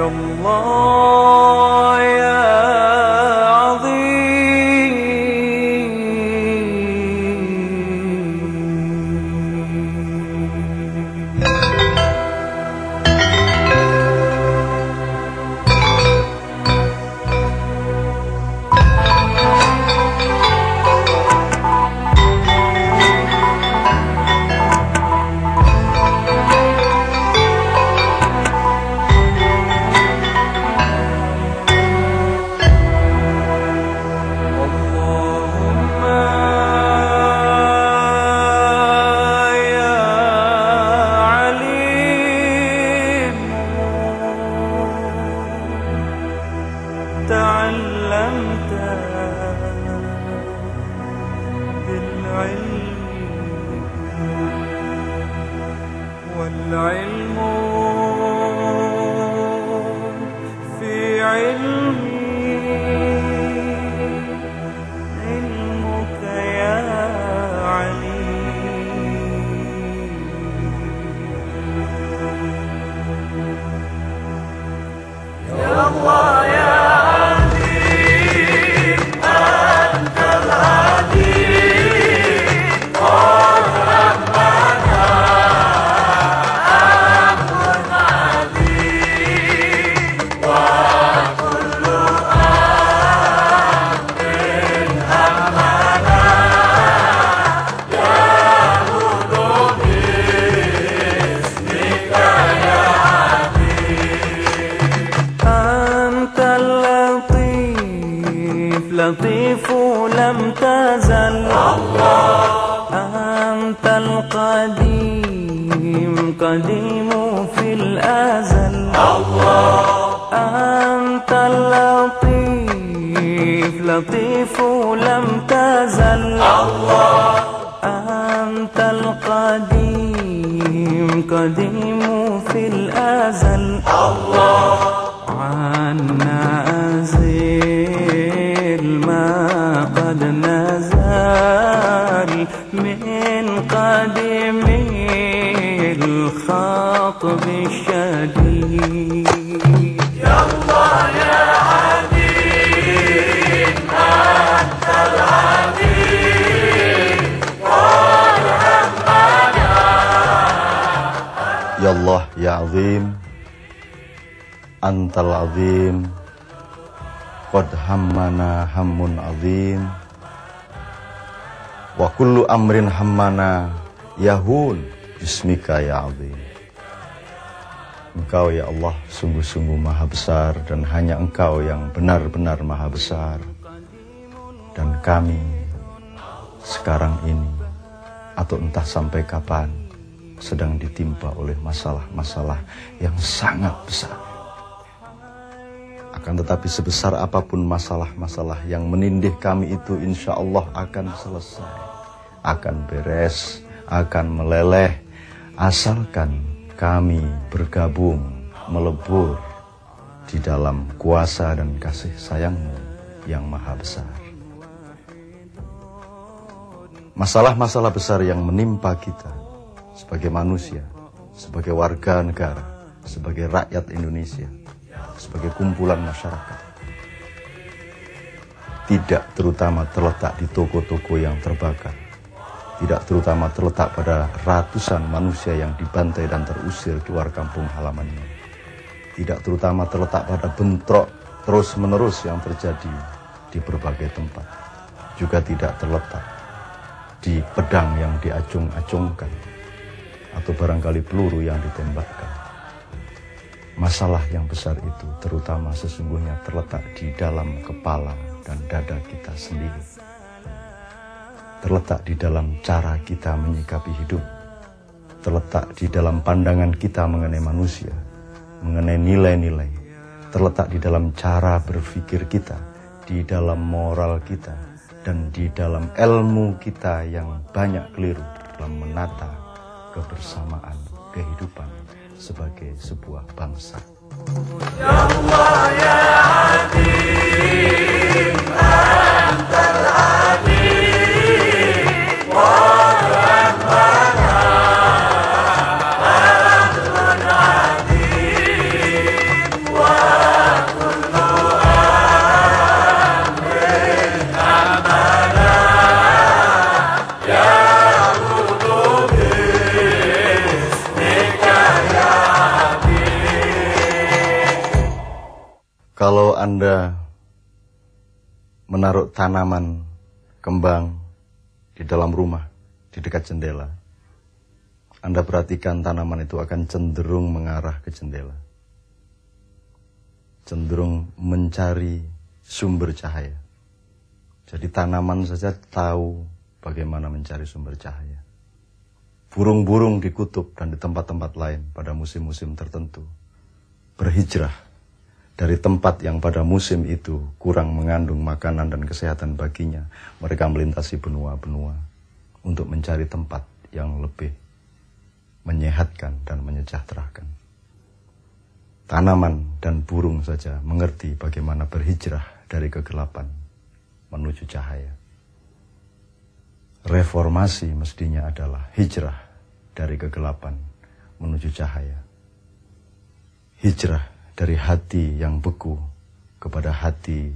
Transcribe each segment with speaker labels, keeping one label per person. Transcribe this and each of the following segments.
Speaker 1: الله والعلم والعلم في علمي علمك يا عليم يا الله يا القديم قديم في الأزل. أنت اللطيف لطيف لم تزل. أنت القديم قديم في الأزل. عنا
Speaker 2: Azim Antal Azim Qad hammana hammun azim Wa kullu amrin hammana Yahun Bismika Ya Azim. Engkau ya Allah sungguh-sungguh maha besar dan hanya engkau yang benar-benar maha besar. Dan kami sekarang ini atau entah sampai kapan sedang ditimpa oleh masalah-masalah yang sangat besar. Akan tetapi sebesar apa pun masalah-masalah yang menindih kami itu insya Allah akan selesai. Akan beres, akan meleleh. Asalkan kami bergabung, melebur di dalam kuasa dan kasih sayangmu yang maha besar. Masalah-masalah besar yang menimpa kita sebagai manusia, sebagai warga negara, sebagai rakyat Indonesia, sebagai kumpulan masyarakat. Tidak terutama terletak di toko-toko yang terbakar. Tidak terutama terletak pada ratusan manusia yang dibantai dan terusir keluar kampung halamannya. Tidak terutama terletak pada bentrok terus-menerus yang terjadi di berbagai tempat. Juga tidak terletak di pedang yang diacung-acungkan atau barangkali peluru yang ditembakkan. Masalah yang besar itu terutama sesungguhnya terletak di dalam kepala dan dada kita sendiri. Terletak di dalam cara kita menyikapi hidup. Terletak di dalam pandangan kita mengenai manusia, mengenai nilai-nilai. Terletak di dalam cara berpikir kita, di dalam moral kita, dan di dalam ilmu kita yang banyak keliru dalam menata kebersamaan kehidupan sebagai sebuah bangsa. Anda menaruh tanaman kembang di dalam rumah, di dekat jendela, Anda perhatikan tanaman itu akan cenderung mengarah ke jendela. Cenderung mencari sumber cahaya. Jadi tanaman saja tahu bagaimana mencari sumber cahaya. Burung-burung di kutub dan di tempat-tempat lain pada musim-musim tertentu berhijrah dari tempat yang pada musim itu kurang mengandung makanan dan kesehatan baginya. Mereka melintasi benua-benua untuk mencari tempat yang lebih menyehatkan dan menyejahterakan. Tanaman dan burung saja mengerti bagaimana berhijrah dari kegelapan menuju cahaya. Reformasi mestinya adalah hijrah dari kegelapan menuju cahaya. Hijrah dari hati yang beku kepada hati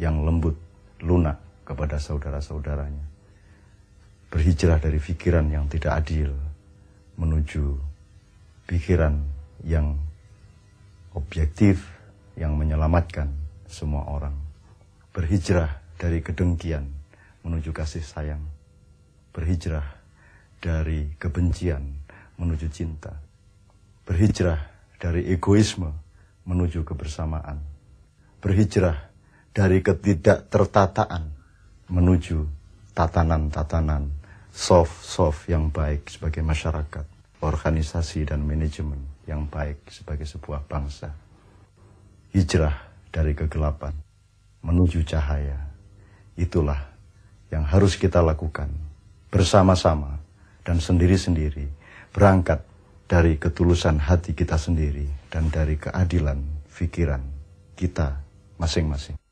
Speaker 2: yang lembut, lunak kepada saudara-saudaranya. Berhijrah dari pikiran yang tidak adil menuju pikiran yang objektif yang menyelamatkan semua orang. Berhijrah dari kedengkian menuju kasih sayang. Berhijrah dari kebencian menuju cinta. Berhijrah dari egoisme menuju kebersamaan. Berhijrah dari ketidaktertataan menuju tatanan-tatanan soft-soft yang baik sebagai masyarakat, organisasi dan manajemen yang baik sebagai sebuah bangsa. Hijrah dari kegelapan menuju cahaya. Itulah yang harus kita lakukan bersama-sama dan sendiri-sendiri berangkat dari ketulusan hati kita sendiri dan dari keadilan pikiran kita masing-masing.